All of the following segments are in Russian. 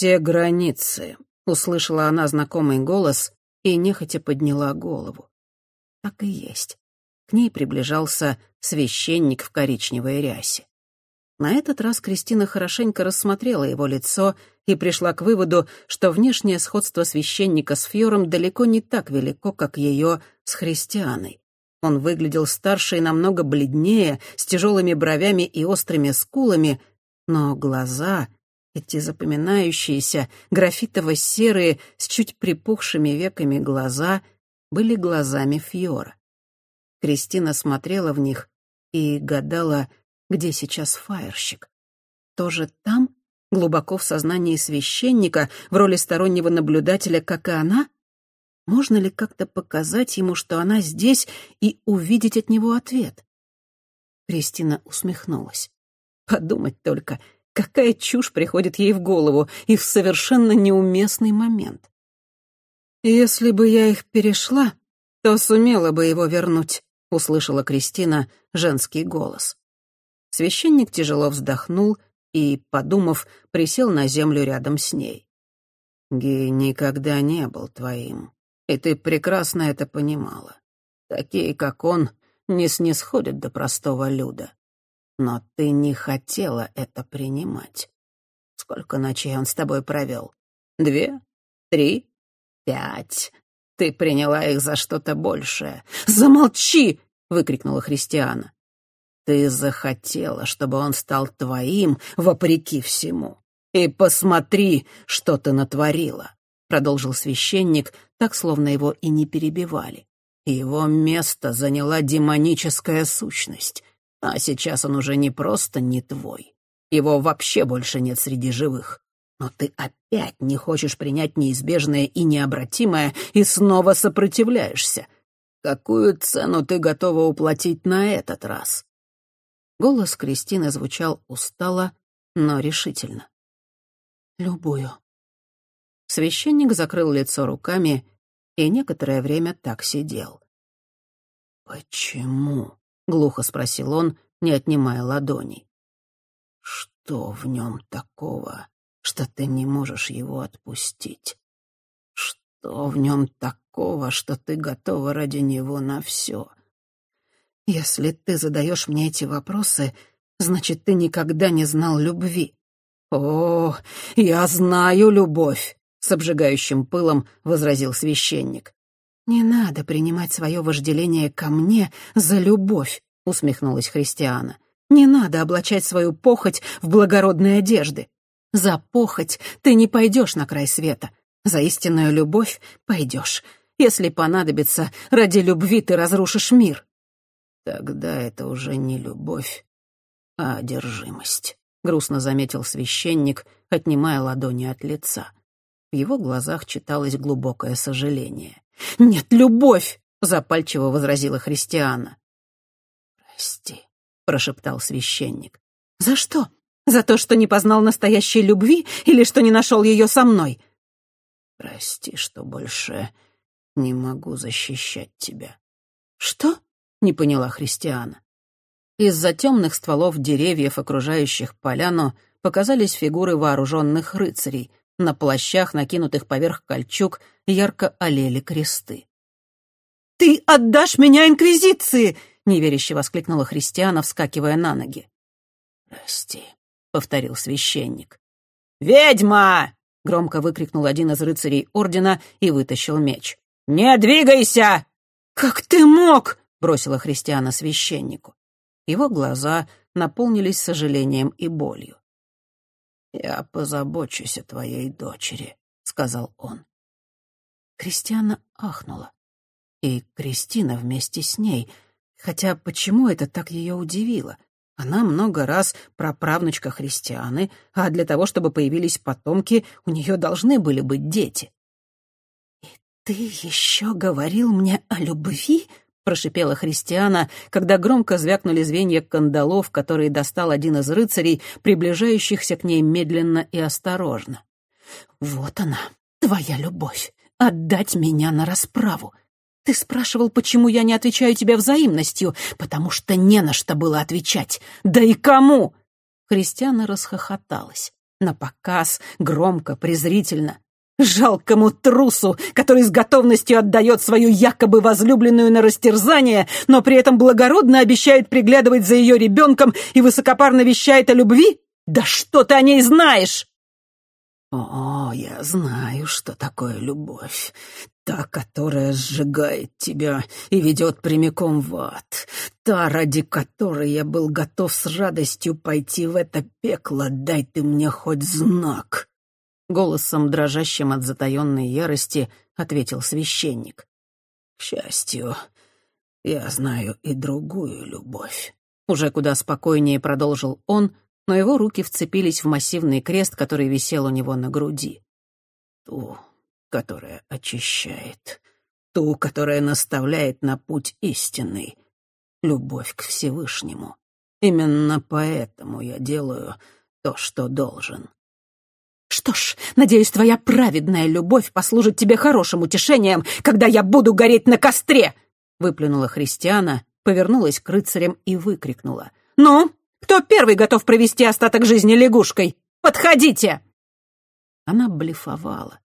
все границы», — услышала она знакомый голос и нехотя подняла голову. Так и есть. К ней приближался священник в коричневой рясе. На этот раз Кристина хорошенько рассмотрела его лицо и пришла к выводу, что внешнее сходство священника с Фьором далеко не так велико, как ее с христианой. Он выглядел старше и намного бледнее, с тяжелыми бровями и острыми скулами, но глаза, эти запоминающиеся, графитово-серые, с чуть припухшими веками глаза, были глазами Фьора. Кристина смотрела в них и гадала, где сейчас фаерщик. Тоже там, глубоко в сознании священника, в роли стороннего наблюдателя, как и она? Можно ли как-то показать ему, что она здесь, и увидеть от него ответ? Кристина усмехнулась. Подумать только, какая чушь приходит ей в голову и в совершенно неуместный момент. «Если бы я их перешла, то сумела бы его вернуть», — услышала Кристина женский голос. Священник тяжело вздохнул и, подумав, присел на землю рядом с ней. «Ги никогда не был твоим, и ты прекрасно это понимала. Такие, как он, не снисходят до простого люда. Но ты не хотела это принимать. Сколько ночей он с тобой провел? Две? Три? Пять? Ты приняла их за что-то большее. «Замолчи!» — выкрикнула Христиана. «Ты захотела, чтобы он стал твоим, вопреки всему. И посмотри, что ты натворила!» — продолжил священник, так, словно его и не перебивали. «Его место заняла демоническая сущность, а сейчас он уже не просто не твой. Его вообще больше нет среди живых. Но ты опять не хочешь принять неизбежное и необратимое и снова сопротивляешься. Какую цену ты готова уплатить на этот раз?» Голос Кристины звучал устало, но решительно. «Любую». Священник закрыл лицо руками и некоторое время так сидел. «Почему?» — глухо спросил он, не отнимая ладоней. «Что в нем такого, что ты не можешь его отпустить? Что в нем такого, что ты готова ради него на все? Если ты задаешь мне эти вопросы, значит, ты никогда не знал любви. О, я знаю любовь, с обжигающим пылом возразил священник. Не надо принимать свое вожделение ко мне за любовь, усмехнулась Христиана. Не надо облачать свою похоть в благородные одежды. За похоть ты не пойдешь на край света. За истинную любовь пойдешь. Если понадобится, ради любви ты разрушишь мир. Тогда это уже не любовь, а одержимость, грустно заметил священник, отнимая ладони от лица. В его глазах читалось глубокое сожаление. «Нет, любовь!» — запальчиво возразила христиана. «Прости», — прошептал священник. «За что?» За то, что не познал настоящей любви или что не нашел ее со мной? Прости, что больше не могу защищать тебя. Что? Не поняла Христиана. Из-за темных стволов деревьев, окружающих поляну, показались фигуры вооруженных рыцарей. На плащах, накинутых поверх кольчуг, ярко олели кресты. «Ты отдашь меня Инквизиции!» — неверяще воскликнула Христиана, вскакивая на ноги. «Прости», — повторил священник. «Ведьма!» — громко выкрикнул один из рыцарей ордена и вытащил меч. «Не двигайся!» «Как ты мог?» — бросила христиана священнику. Его глаза наполнились сожалением и болью. «Я позабочусь о твоей дочери», — сказал он. Кристиана ахнула. И Кристина вместе с ней. Хотя почему это так ее удивило? Она много раз праправнучка христианы, а для того, чтобы появились потомки, у нее должны были быть дети. «И ты еще говорил мне о любви?» — прошипела христиана, когда громко звякнули звенья кандалов, которые достал один из рыцарей, приближающихся к ней медленно и осторожно. «Вот она, твоя любовь, отдать меня на расправу. Ты спрашивал, почему я не отвечаю тебе взаимностью, потому что не на что было отвечать. Да и кому? Христиана расхохоталась. На показ, громко, презрительно. Жалкому трусу, который с готовностью отдает свою якобы возлюбленную на растерзание, но при этом благородно обещает приглядывать за ее ребенком и высокопарно вещает о любви? Да что ты о ней знаешь? О, я знаю, что такое любовь. Та, которая сжигает тебя и ведет прямиком в ад. Та, ради которой я был готов с радостью пойти в это пекло. Дай ты мне хоть знак. Голосом, дрожащим от затаенной ярости, ответил священник. К счастью, я знаю и другую любовь. Уже куда спокойнее продолжил он, но его руки вцепились в массивный крест, который висел у него на груди. Ту, которая очищает, ту, которая наставляет на путь истинный, любовь к Всевышнему. Именно поэтому я делаю то, что должен. Что ж, надеюсь, твоя праведная любовь послужит тебе хорошим утешением, когда я буду гореть на костре!» Выплюнула Христиана, повернулась к рыцарям и выкрикнула. «Ну, кто первый готов провести остаток жизни лягушкой? Подходите!» Она блефовала,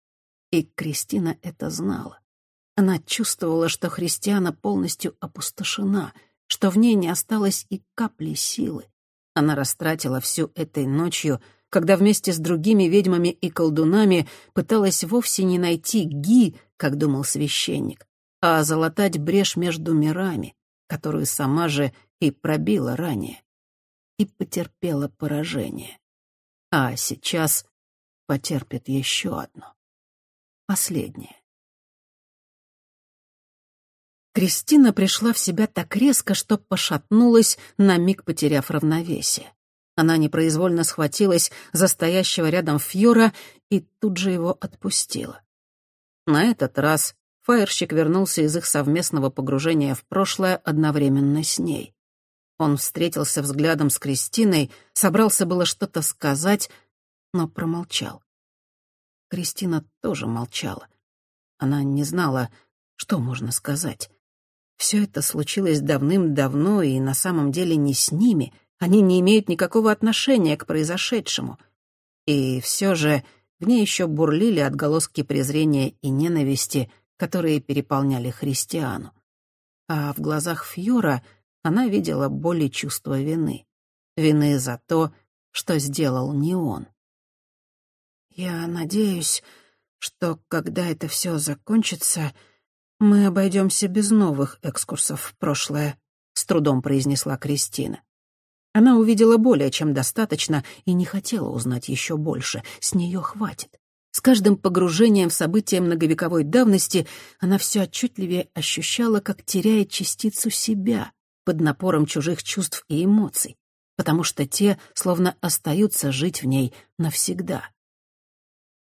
и Кристина это знала. Она чувствовала, что Христиана полностью опустошена, что в ней не осталось и капли силы. Она растратила всю этой ночью, когда вместе с другими ведьмами и колдунами пыталась вовсе не найти Ги, как думал священник, а залатать брешь между мирами, которую сама же и пробила ранее и потерпела поражение. А сейчас потерпит еще одно. Последнее. Кристина пришла в себя так резко, что пошатнулась, на миг потеряв равновесие. Она непроизвольно схватилась за стоящего рядом Фьора и тут же его отпустила. На этот раз фаерщик вернулся из их совместного погружения в прошлое одновременно с ней. Он встретился взглядом с Кристиной, собрался было что-то сказать, но промолчал. Кристина тоже молчала. Она не знала, что можно сказать. Все это случилось давным-давно и на самом деле не с ними. Они не имеют никакого отношения к произошедшему. И все же в ней еще бурлили отголоски презрения и ненависти, которые переполняли христиану. А в глазах Фьора — она видела боль и чувство вины. Вины за то, что сделал не он. «Я надеюсь, что, когда это все закончится, мы обойдемся без новых экскурсов в прошлое», — с трудом произнесла Кристина. Она увидела более чем достаточно и не хотела узнать еще больше. С нее хватит. С каждым погружением в события многовековой давности она все отчетливее ощущала, как теряет частицу себя, под напором чужих чувств и эмоций, потому что те словно остаются жить в ней навсегда.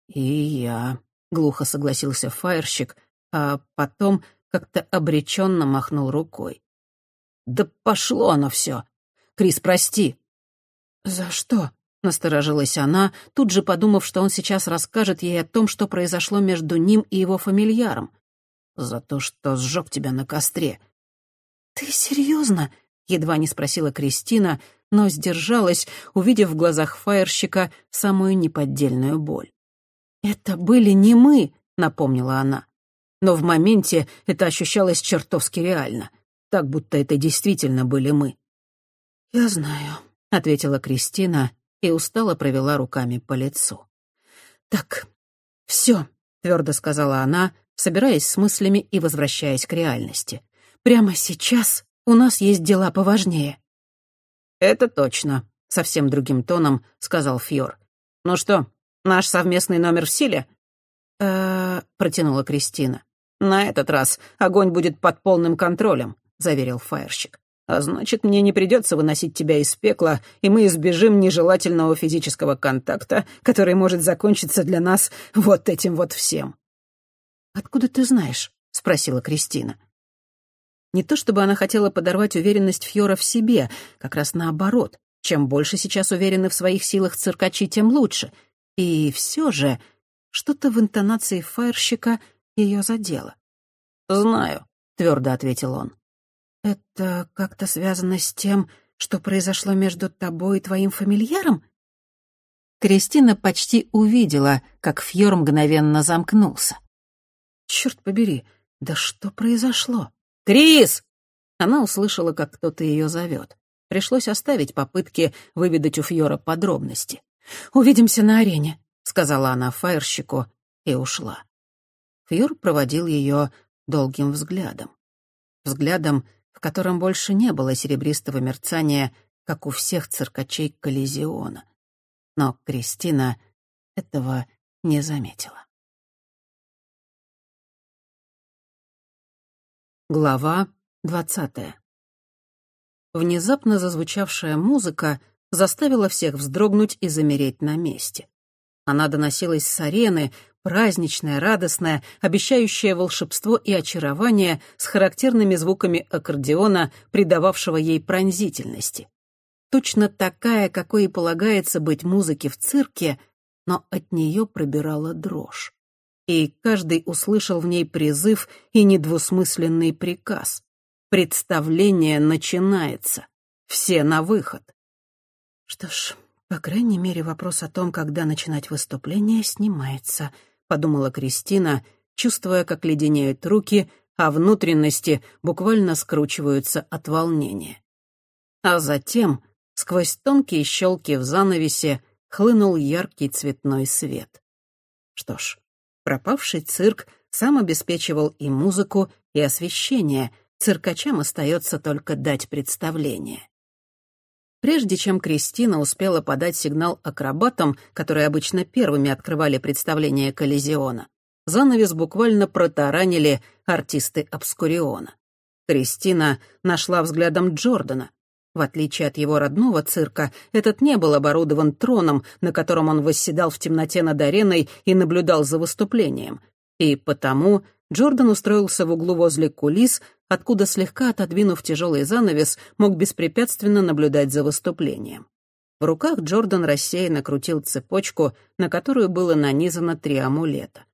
«И я», — глухо согласился фаерщик, а потом как-то обреченно махнул рукой. «Да пошло оно все! Крис, прости!» «За что?» — насторожилась она, тут же подумав, что он сейчас расскажет ей о том, что произошло между ним и его фамильяром. «За то, что сжег тебя на костре. «Ты серьезно?» — едва не спросила Кристина, но сдержалась, увидев в глазах фаерщика самую неподдельную боль. «Это были не мы», — напомнила она. Но в моменте это ощущалось чертовски реально, так будто это действительно были мы. «Я знаю», — ответила Кристина и устало провела руками по лицу. «Так, все», — твердо сказала она, собираясь с мыслями и возвращаясь к реальности. Прямо сейчас у нас есть дела поважнее». «Это точно», — совсем другим тоном сказал Фьор. «Ну что, наш совместный номер в силе?» «Э-э...» протянула Кристина. «На этот раз огонь будет под полным контролем», — заверил фаерщик. «А значит, мне не придется выносить тебя из пекла, и мы избежим нежелательного физического контакта, который может закончиться для нас вот этим вот всем». «Откуда ты знаешь?» — спросила Кристина. Не то чтобы она хотела подорвать уверенность Фьора в себе, как раз наоборот. Чем больше сейчас уверены в своих силах циркачи, тем лучше. И все же что-то в интонации фаерщика ее задело. «Знаю», — твердо ответил он. «Это как-то связано с тем, что произошло между тобой и твоим фамильяром?» Кристина почти увидела, как Фьор мгновенно замкнулся. Черт побери, да что произошло? «Крис!» Она услышала, как кто-то ее зовет. Пришлось оставить попытки выведать у Фьора подробности. «Увидимся на арене», — сказала она фаерщику и ушла. Фьюр проводил ее долгим взглядом. Взглядом, котором больше не было серебристого мерцания, как у всех циркачей Коллизиона. Но Кристина этого не заметила. Глава двадцатая. Внезапно зазвучавшая музыка заставила всех вздрогнуть и замереть на месте. Она доносилась с арены, праздничная, радостная, обещающая волшебство и очарование с характерными звуками аккордеона, придававшего ей пронзительности. Точно такая, какой и полагается быть музыке в цирке, но от нее пробирала дрожь. И каждый услышал в ней призыв и недвусмысленный приказ. Представление начинается. Все на выход. Что ж, по крайней мере, вопрос о том, когда начинать выступление, снимается, подумала Кристина, чувствуя, как леденеют руки, а внутренности буквально скручиваются от волнения. А затем, сквозь тонкие щелки в занавесе, хлынул яркий цветной свет. Что ж, пропавший цирк сам обеспечивал и музыку, и освещение, циркачам остается только дать представление. Прежде чем Кристина успела подать сигнал акробатам, которые обычно первыми открывали представление Коллизиона, занавес буквально протаранили артисты Обскуриона. Кристина нашла взглядом Джордана. В отличие от его родного цирка, этот не был оборудован троном, на котором он восседал в темноте над ареной и наблюдал за выступлением. И потому Джордан устроился в углу возле кулис, откуда, слегка отодвинув тяжелый занавес, мог беспрепятственно наблюдать за выступлением. В руках Джордан рассеянно крутил цепочку, на которую было нанизано три амулета.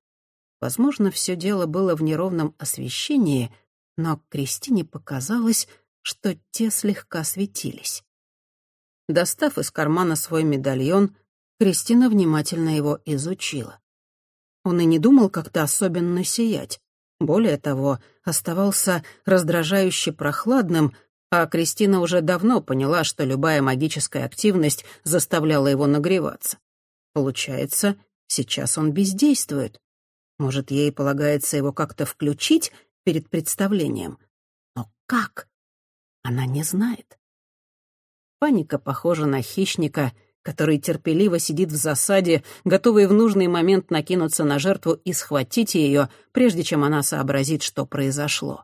Возможно, все дело было в неровном освещении, но Кристине показалось, что те слегка светились. Достав из кармана свой медальон, Кристина внимательно его изучила. Он и не думал как-то особенно сиять. Более того, оставался раздражающе прохладным, а Кристина уже давно поняла, что любая магическая активность заставляла его нагреваться. Получается, сейчас он бездействует. Может, ей полагается его как-то включить перед представлением? Но как? Она не знает. Паника похожа на хищника — который терпеливо сидит в засаде, готовый в нужный момент накинуться на жертву и схватить ее, прежде чем она сообразит, что произошло.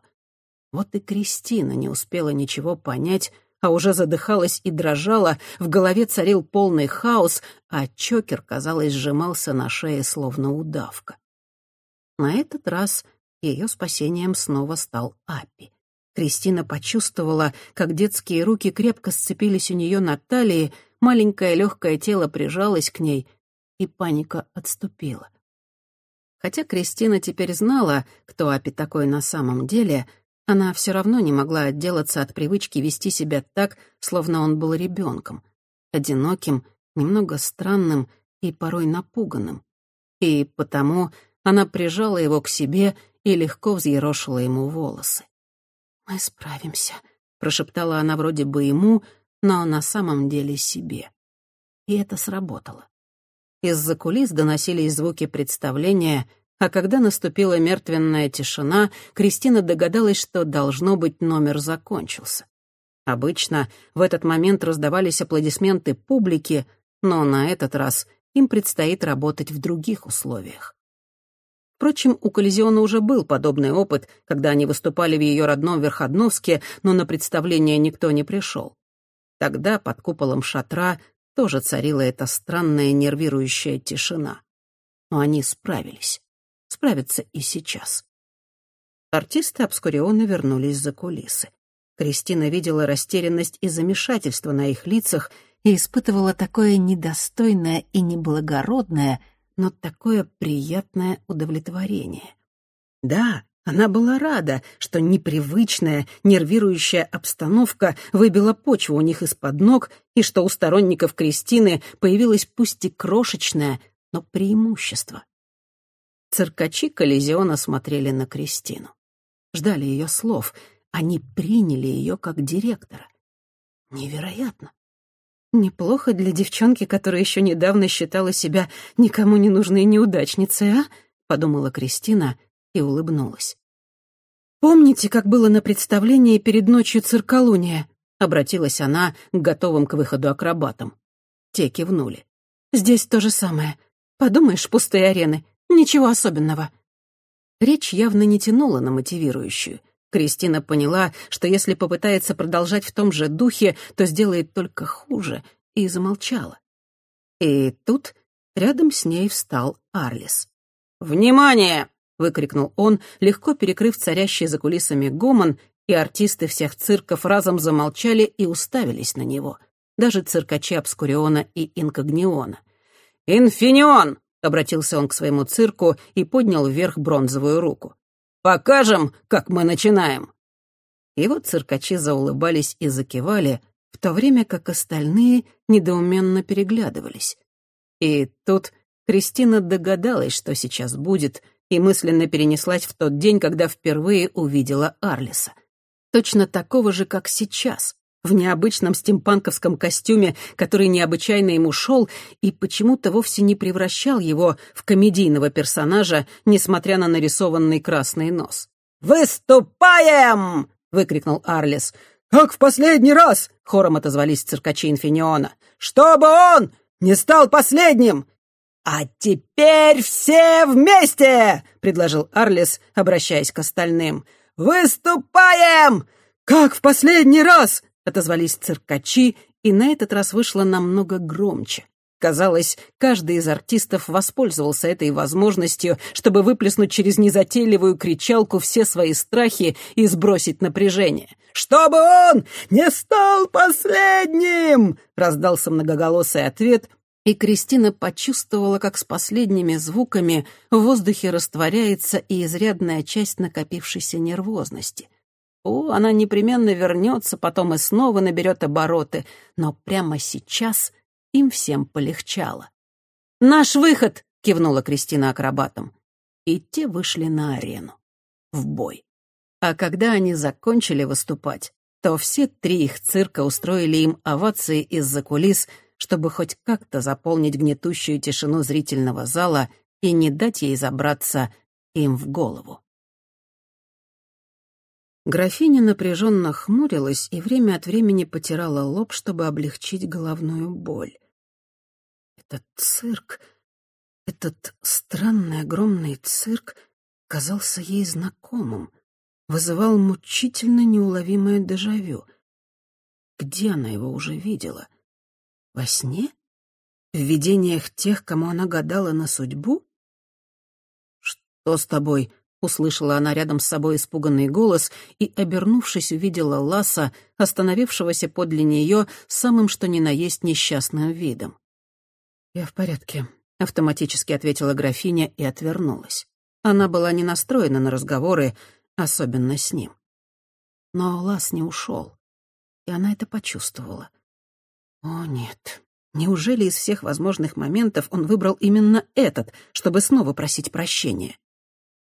Вот и Кристина не успела ничего понять, а уже задыхалась и дрожала, в голове царил полный хаос, а чокер, казалось, сжимался на шее, словно удавка. На этот раз ее спасением снова стал Аппи. Кристина почувствовала, как детские руки крепко сцепились у нее на талии, маленькое легкое тело прижалось к ней, и паника отступила. Хотя Кристина теперь знала, кто Апи такой на самом деле, она все равно не могла отделаться от привычки вести себя так, словно он был ребенком, одиноким, немного странным и порой напуганным. И потому она прижала его к себе и легко взъерошила ему волосы. «Мы справимся», — прошептала она вроде бы ему, но на самом деле себе. И это сработало. Из-за кулис доносились звуки представления, а когда наступила мертвенная тишина, Кристина догадалась, что, должно быть, номер закончился. Обычно в этот момент раздавались аплодисменты публики, но на этот раз им предстоит работать в других условиях. Впрочем, у Коллизиона уже был подобный опыт, когда они выступали в ее родном Верходновске, но на представление никто не пришел. Тогда под куполом шатра тоже царила эта странная нервирующая тишина. Но они справились. Справятся и сейчас. Артисты Обскуриона вернулись за кулисы. Кристина видела растерянность и замешательство на их лицах и испытывала такое недостойное и неблагородное — но такое приятное удовлетворение. Да, Она была рада, что непривычная, нервирующая обстановка выбила почву у них из-под ног, и что у сторонников Кристины появилось пусть и крошечное, но преимущество. Циркачи Коллизиона смотрели на Кристину. Ждали ее слов. Они приняли ее как директора. Невероятно. Неплохо для девчонки, которая еще недавно считала себя никому не нужной неудачницей, а? Подумала Кристина и улыбнулась. «Помните, как было на представлении перед ночью цирколуния?» — обратилась она к готовым к выходу акробатам. Те кивнули. «Здесь то же самое. Подумаешь, пустые арены. Ничего особенного». Речь явно не тянула на мотивирующую. Кристина поняла, что если попытается продолжать в том же духе, то сделает только хуже, и замолчала. И тут рядом с ней встал Арлис. «Внимание!» — выкрикнул он, легко перекрыв царящий за кулисами гомон, и артисты всех цирков разом замолчали и уставились на него. Даже циркачи Обскуриона и Инкогниона. «Инфинион!» — обратился он к своему цирку и поднял вверх бронзовую руку. «Покажем, как мы начинаем!» Его циркачи заулыбались и закивали, в то время как остальные недоуменно переглядывались. И тут Кристина догадалась, что сейчас будет, и мысленно перенеслась в тот день, когда впервые увидела Арлиса. Точно такого же, как сейчас, в необычном стимпанковском костюме, который необычайно ему шел и почему-то вовсе не превращал его в комедийного персонажа, несмотря на нарисованный красный нос. «Выступаем!» — выкрикнул Арлис. «Как в последний раз!» — хором отозвались циркачи Инфиниона. «Чтобы он не стал последним!» «А теперь все вместе!» — предложил Арлис, обращаясь к остальным. «Выступаем!» «Как в последний раз!» — отозвались циркачи, и на этот раз вышло намного громче. Казалось, каждый из артистов воспользовался этой возможностью, чтобы выплеснуть через незатейливую кричалку все свои страхи и сбросить напряжение. «Чтобы он не стал последним!» — раздался многоголосый ответ, и Кристина почувствовала, как с последними звуками в воздухе растворяется и изрядная часть накопившейся нервозности. О, она непременно вернется, потом и снова наберет обороты, но прямо сейчас им всем полегчало. «Наш выход!» — кивнула Кристина акробатом. И те вышли на арену. В бой. А когда они закончили выступать, то все три их цирка устроили им овации из-за кулис — чтобы хоть как-то заполнить гнетущую тишину зрительного зала и не дать ей забраться им в голову. Графиня напряженно хмурилась и время от времени потирала лоб, чтобы облегчить головную боль. Этот цирк, этот странный огромный цирк казался ей знакомым, вызывал мучительно неуловимое дежавю. Где она его уже видела? Во сне? В видениях тех, кому она гадала на судьбу? «Что с тобой?» — услышала она рядом с собой испуганный голос и, обернувшись, увидела Ласа, остановившегося подле нее самым что ни на есть несчастным видом. «Я в порядке», — автоматически ответила графиня и отвернулась. Она была не настроена на разговоры, особенно с ним. Но Лас не ушел, и она это почувствовала. О, нет. Неужели из всех возможных моментов он выбрал именно этот, чтобы снова просить прощения?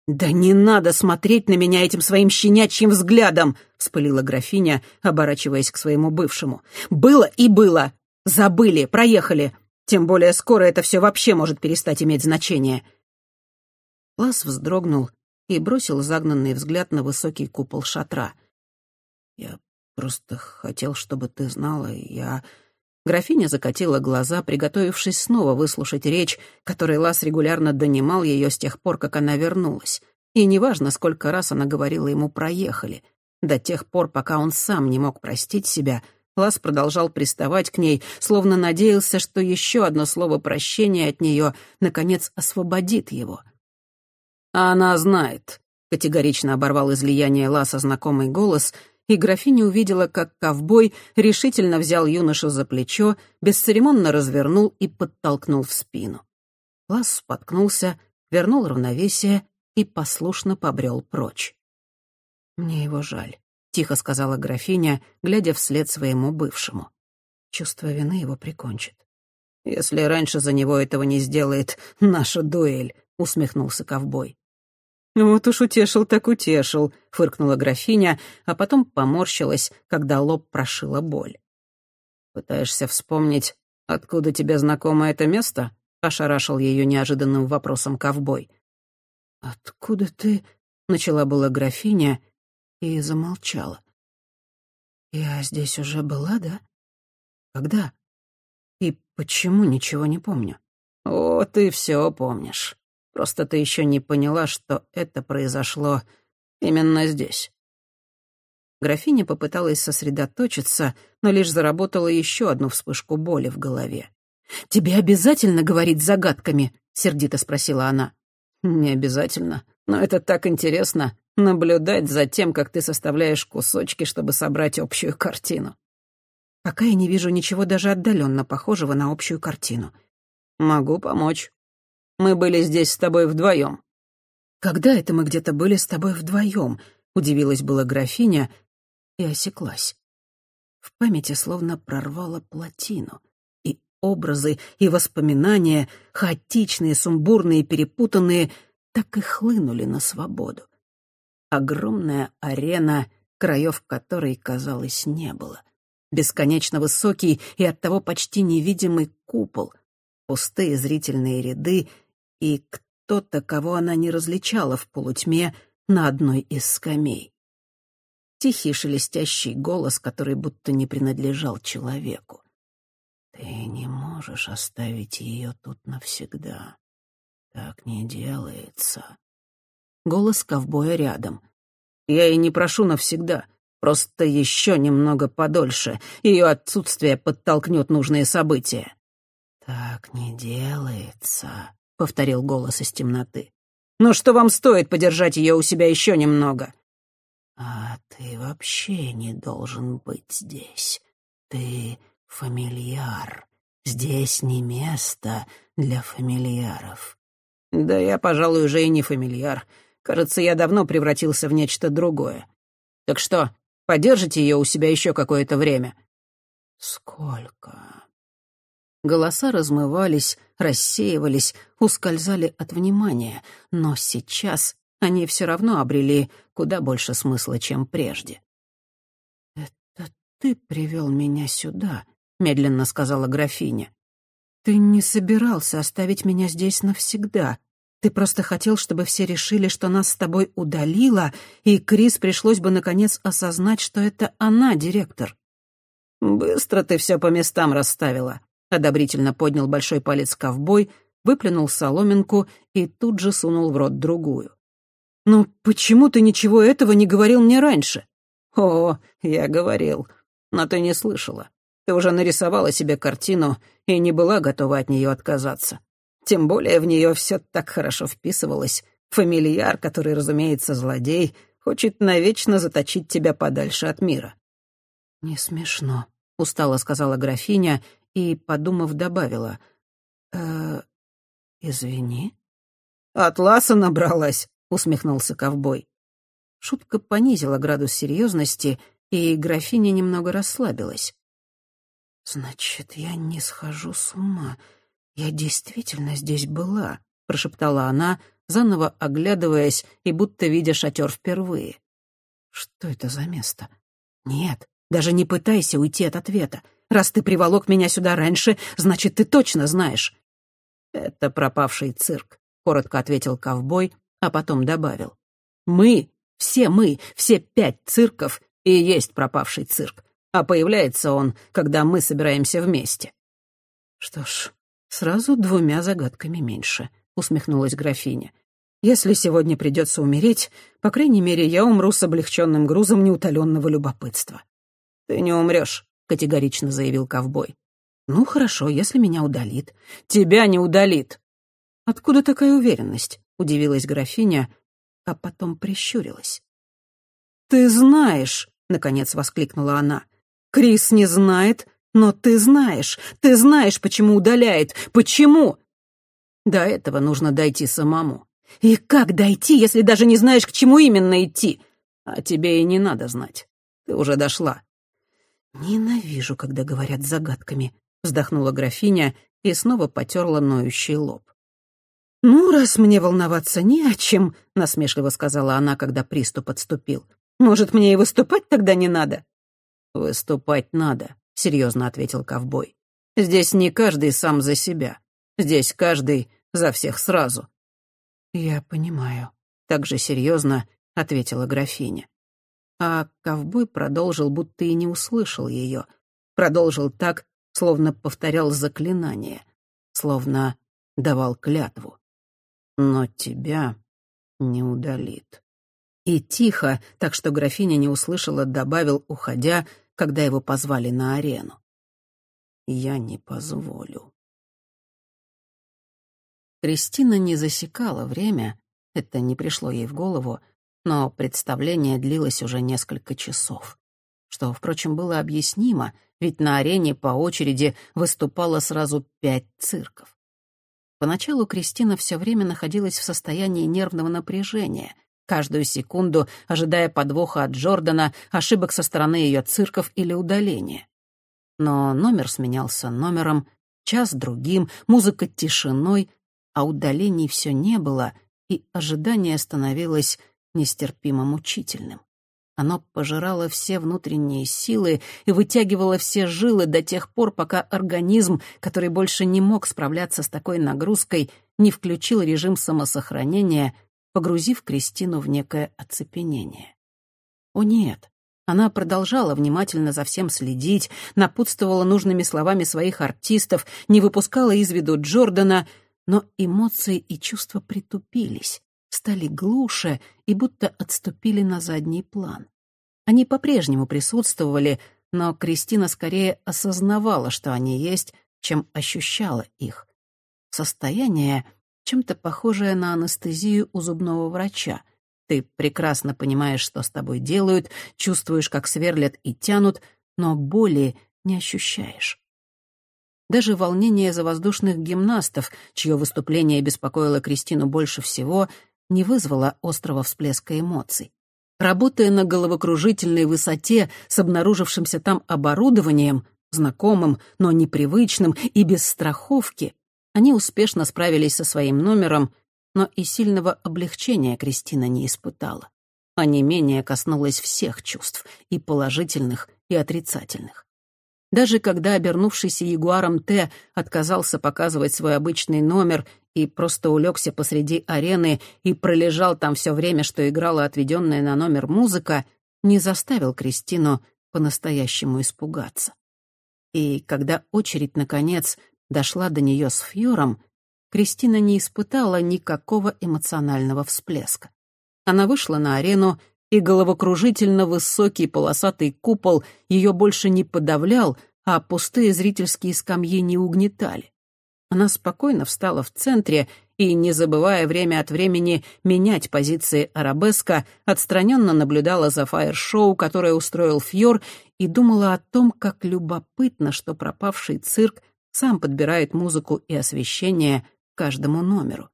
«Да не надо смотреть на меня этим своим щенячьим взглядом!» — вспылила графиня, оборачиваясь к своему бывшему. «Было и было! Забыли, проехали! Тем более скоро это все вообще может перестать иметь значение!» Лас вздрогнул и бросил загнанный взгляд на высокий купол шатра. «Я просто хотел, чтобы ты знала, я...» Графиня закатила глаза, приготовившись снова выслушать речь, которой Лас регулярно донимал ее с тех пор, как она вернулась. И неважно, сколько раз она говорила ему «проехали». До тех пор, пока он сам не мог простить себя, Лас продолжал приставать к ней, словно надеялся, что еще одно слово прощения от нее, наконец, освободит его. «Она знает», — категорично оборвал излияние Ласа знакомый голос — и графиня увидела, как ковбой решительно взял юношу за плечо, бесцеремонно развернул и подтолкнул в спину. Лас споткнулся, вернул равновесие и послушно побрел прочь. «Мне его жаль», — тихо сказала графиня, глядя вслед своему бывшему. Чувство вины его прикончит. «Если раньше за него этого не сделает наша дуэль», — усмехнулся ковбой. «Вот уж утешил так утешил», — фыркнула графиня, а потом поморщилась, когда лоб прошила боль. «Пытаешься вспомнить, откуда тебе знакомо это место?» — ошарашил ее неожиданным вопросом ковбой. «Откуда ты?» — начала была графиня и замолчала. «Я здесь уже была, да? Когда? И почему ничего не помню?» «О, ты все помнишь. Просто ты еще не поняла, что это произошло именно здесь». Графиня попыталась сосредоточиться, но лишь заработала еще одну вспышку боли в голове. «Тебе обязательно говорить загадками?» — сердито спросила она. «Не обязательно, но это так интересно — наблюдать за тем, как ты составляешь кусочки, чтобы собрать общую картину». «Пока я не вижу ничего даже отдаленно похожего на общую картину». «Могу помочь. Мы были здесь с тобой вдвоем». «Когда это мы где-то были с тобой вдвоем?» — удивилась была графиня и осеклась. В памяти словно прорвало плотину, и образы, и воспоминания, хаотичные, сумбурные, перепутанные, так и хлынули на свободу. Огромная арена, краев которой, казалось, не было. Бесконечно высокий и оттого почти невидимый купол, пустые зрительные ряды — и кто-то, кого она не различала в полутьме на одной из скамей. Тихий шелестящий голос, который будто не принадлежал человеку. «Ты не можешь оставить ее тут навсегда. Так не делается». Голос ковбоя рядом. «Я и не прошу навсегда. Просто еще немного подольше. Ее отсутствие подтолкнет нужные события». «Так не делается», — повторил голос из темноты. «Ну что вам стоит подержать ее у себя еще немного?» «А ты вообще не должен быть здесь. Ты фамильяр. Здесь не место для фамильяров». «Да я, пожалуй, уже и не фамильяр. Кажется, я давно превратился в нечто другое. Так что, подержите ее у себя еще какое-то время?» «Сколько?» Голоса размывались, рассеивались, ускользали от внимания, но сейчас они все равно обрели куда больше смысла, чем прежде. «Это ты привел меня сюда», — медленно сказала графиня. «Ты не собирался оставить меня здесь навсегда. Ты просто хотел, чтобы все решили, что нас с тобой удалило, и Крис пришлось бы, наконец, осознать, что это она директор». «Быстро ты все по местам расставила», Одобрительно поднял большой палец ковбой, выплюнул соломинку и тут же сунул в рот другую. «Ну почему ты ничего этого не говорил мне раньше?» «О, я говорил, но ты не слышала. Ты уже нарисовала себе картину и не была готова от нее отказаться. Тем более в нее все так хорошо вписывалось. Фамильяр, который, разумеется, злодей, хочет навечно заточить тебя подальше от мира». «Не смешно», — устало сказала графиня и, подумав, добавила. «Э, извини». «Атласа набралась», — усмехнулся ковбой. Шутка понизила градус серьезности, и графиня немного расслабилась. «Значит, я не схожу с ума. Я действительно здесь была», — прошептала она, заново оглядываясь и будто видя шатер впервые. «Что это за место? Нет, даже не пытайся уйти от ответа. Раз ты приволок меня сюда раньше, значит, ты точно знаешь». «Это пропавший цирк», — коротко ответил ковбой, а потом добавил. «Мы, все мы, все пять цирков и есть пропавший цирк, а появляется он, когда мы собираемся вместе». «Что ж, сразу двумя загадками меньше», — усмехнулась графиня. «Если сегодня придется умереть, по крайней мере, я умру с облегченным грузом неутоленного любопытства». «Ты не умрешь», — категорично заявил ковбой. «Ну, хорошо, если меня удалит». «Тебя не удалит!» «Откуда такая уверенность?» — удивилась графиня, а потом прищурилась. «Ты знаешь!» — наконец воскликнула она. «Крис не знает, но ты знаешь. Ты знаешь, почему удаляет. Почему?» До этого нужно дойти самому. И как дойти, если даже не знаешь, к чему именно идти? А тебе и не надо знать. Ты уже дошла. Ненавижу, когда говорят загадками, вздохнула графиня и снова потерла ноющий лоб. «Ну, раз мне волноваться не о чем», — насмешливо сказала она, когда приступ отступил. «Может, мне и выступать тогда не надо?» «Выступать надо», — серьезно ответил ковбой. «Здесь не каждый сам за себя. Здесь каждый за всех сразу». «Я понимаю», — так же серьезно ответила графиня. А ковбой продолжил, будто и не услышал ее. Продолжил так, словно повторял заклинание, словно давал клятву. «Но тебя не удалит». И тихо, так что графиня не услышала, добавил, уходя, когда его позвали на арену. «Я не позволю». Кристина не засекала время, это не пришло ей в голову, но представление длилось уже несколько часов. Что, впрочем, было объяснимо, ведь на арене по очереди выступало сразу пять цирков. Поначалу Кристина все время находилась в состоянии нервного напряжения, каждую секунду ожидая подвоха от Джордана, ошибок со стороны ее цирков или удаления. Но номер сменялся номером, час другим, музыка тишиной, а удалений все не было, и ожидание становилось нестерпимо мучительным. Оно пожирало все внутренние силы и вытягивало все жилы до тех пор, пока организм, который больше не мог справляться с такой нагрузкой, не включил режим самосохранения, погрузив Кристину в некое оцепенение. О нет, она продолжала внимательно за всем следить, напутствовала нужными словами своих артистов, не выпускала из виду Джордана, но эмоции и чувства притупились стали глуше и будто отступили на задний план. Они по-прежнему присутствовали, но Кристина скорее осознавала, что они есть, чем ощущала их. Состояние, чем-то похожее на анестезию у зубного врача. Ты прекрасно понимаешь, что с тобой делают, чувствуешь, как сверлят и тянут, но боли не ощущаешь. Даже волнение за воздушных гимнастов, чье выступление беспокоило Кристину больше всего, не вызвало острого всплеска эмоций. Работая на головокружительной высоте с обнаружившимся там оборудованием, знакомым, но непривычным и без страховки, они успешно справились со своим номером, но и сильного облегчения Кристина не испытала. А не менее коснулась всех чувств, и положительных, и отрицательных. Даже когда обернувшийся ягуаром Т отказался показывать свой обычный номер и просто улегся посреди арены и пролежал там все время, что играла отведенная на номер музыка, не заставил Кристину по-настоящему испугаться. И когда очередь, наконец, дошла до нее с Фьюром, Кристина не испытала никакого эмоционального всплеска. Она вышла на арену, и головокружительно высокий полосатый купол ее больше не подавлял, а пустые зрительские скамьи не угнетали. Она спокойно встала в центре и, не забывая время от времени менять позиции арабеска, отстраненно наблюдала за фаер-шоу, которое устроил Фьор, и думала о том, как любопытно, что пропавший цирк сам подбирает музыку и освещение каждому номеру.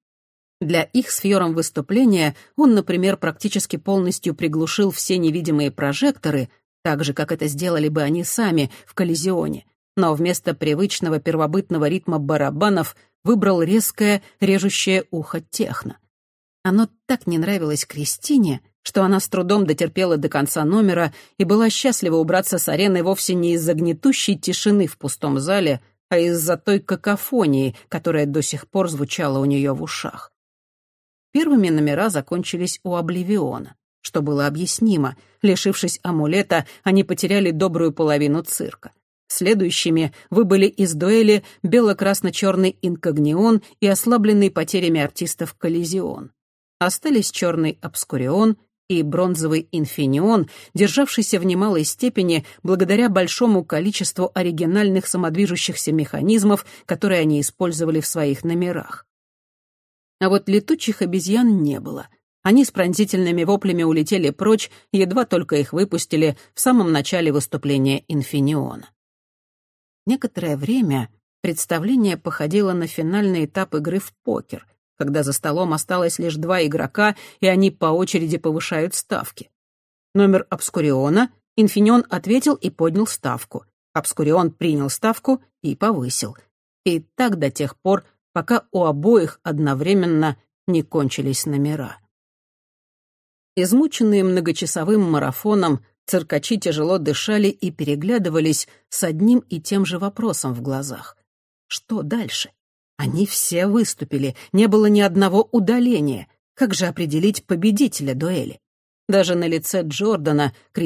Для их с Фьором выступления он, например, практически полностью приглушил все невидимые прожекторы, так же, как это сделали бы они сами в Коллизионе, но вместо привычного первобытного ритма барабанов выбрал резкое, режущее ухо техно. Оно так не нравилось Кристине, что она с трудом дотерпела до конца номера и была счастлива убраться с арены вовсе не из-за гнетущей тишины в пустом зале, а из-за той какофонии, которая до сих пор звучала у нее в ушах. Первыми номера закончились у Обливиона, что было объяснимо. Лишившись амулета, они потеряли добрую половину цирка. Следующими выбыли из дуэли бело-красно-черный инкогнион и ослабленный потерями артистов коллизион. Остались черный обскурион и бронзовый инфинион, державшийся в немалой степени благодаря большому количеству оригинальных самодвижущихся механизмов, которые они использовали в своих номерах. А вот летучих обезьян не было. Они с пронзительными воплями улетели прочь, едва только их выпустили в самом начале выступления инфиниона. Некоторое время представление походило на финальный этап игры в покер, когда за столом осталось лишь два игрока, и они по очереди повышают ставки. Номер Обскуриона Инфинион ответил и поднял ставку. Обскурион принял ставку и повысил. И так до тех пор, пока у обоих одновременно не кончились номера. Измученные многочасовым марафоном, циркачи тяжело дышали и переглядывались с одним и тем же вопросом в глазах. Что дальше? Они все выступили, не было ни одного удаления. Как же определить победителя дуэли? Даже на лице Джордана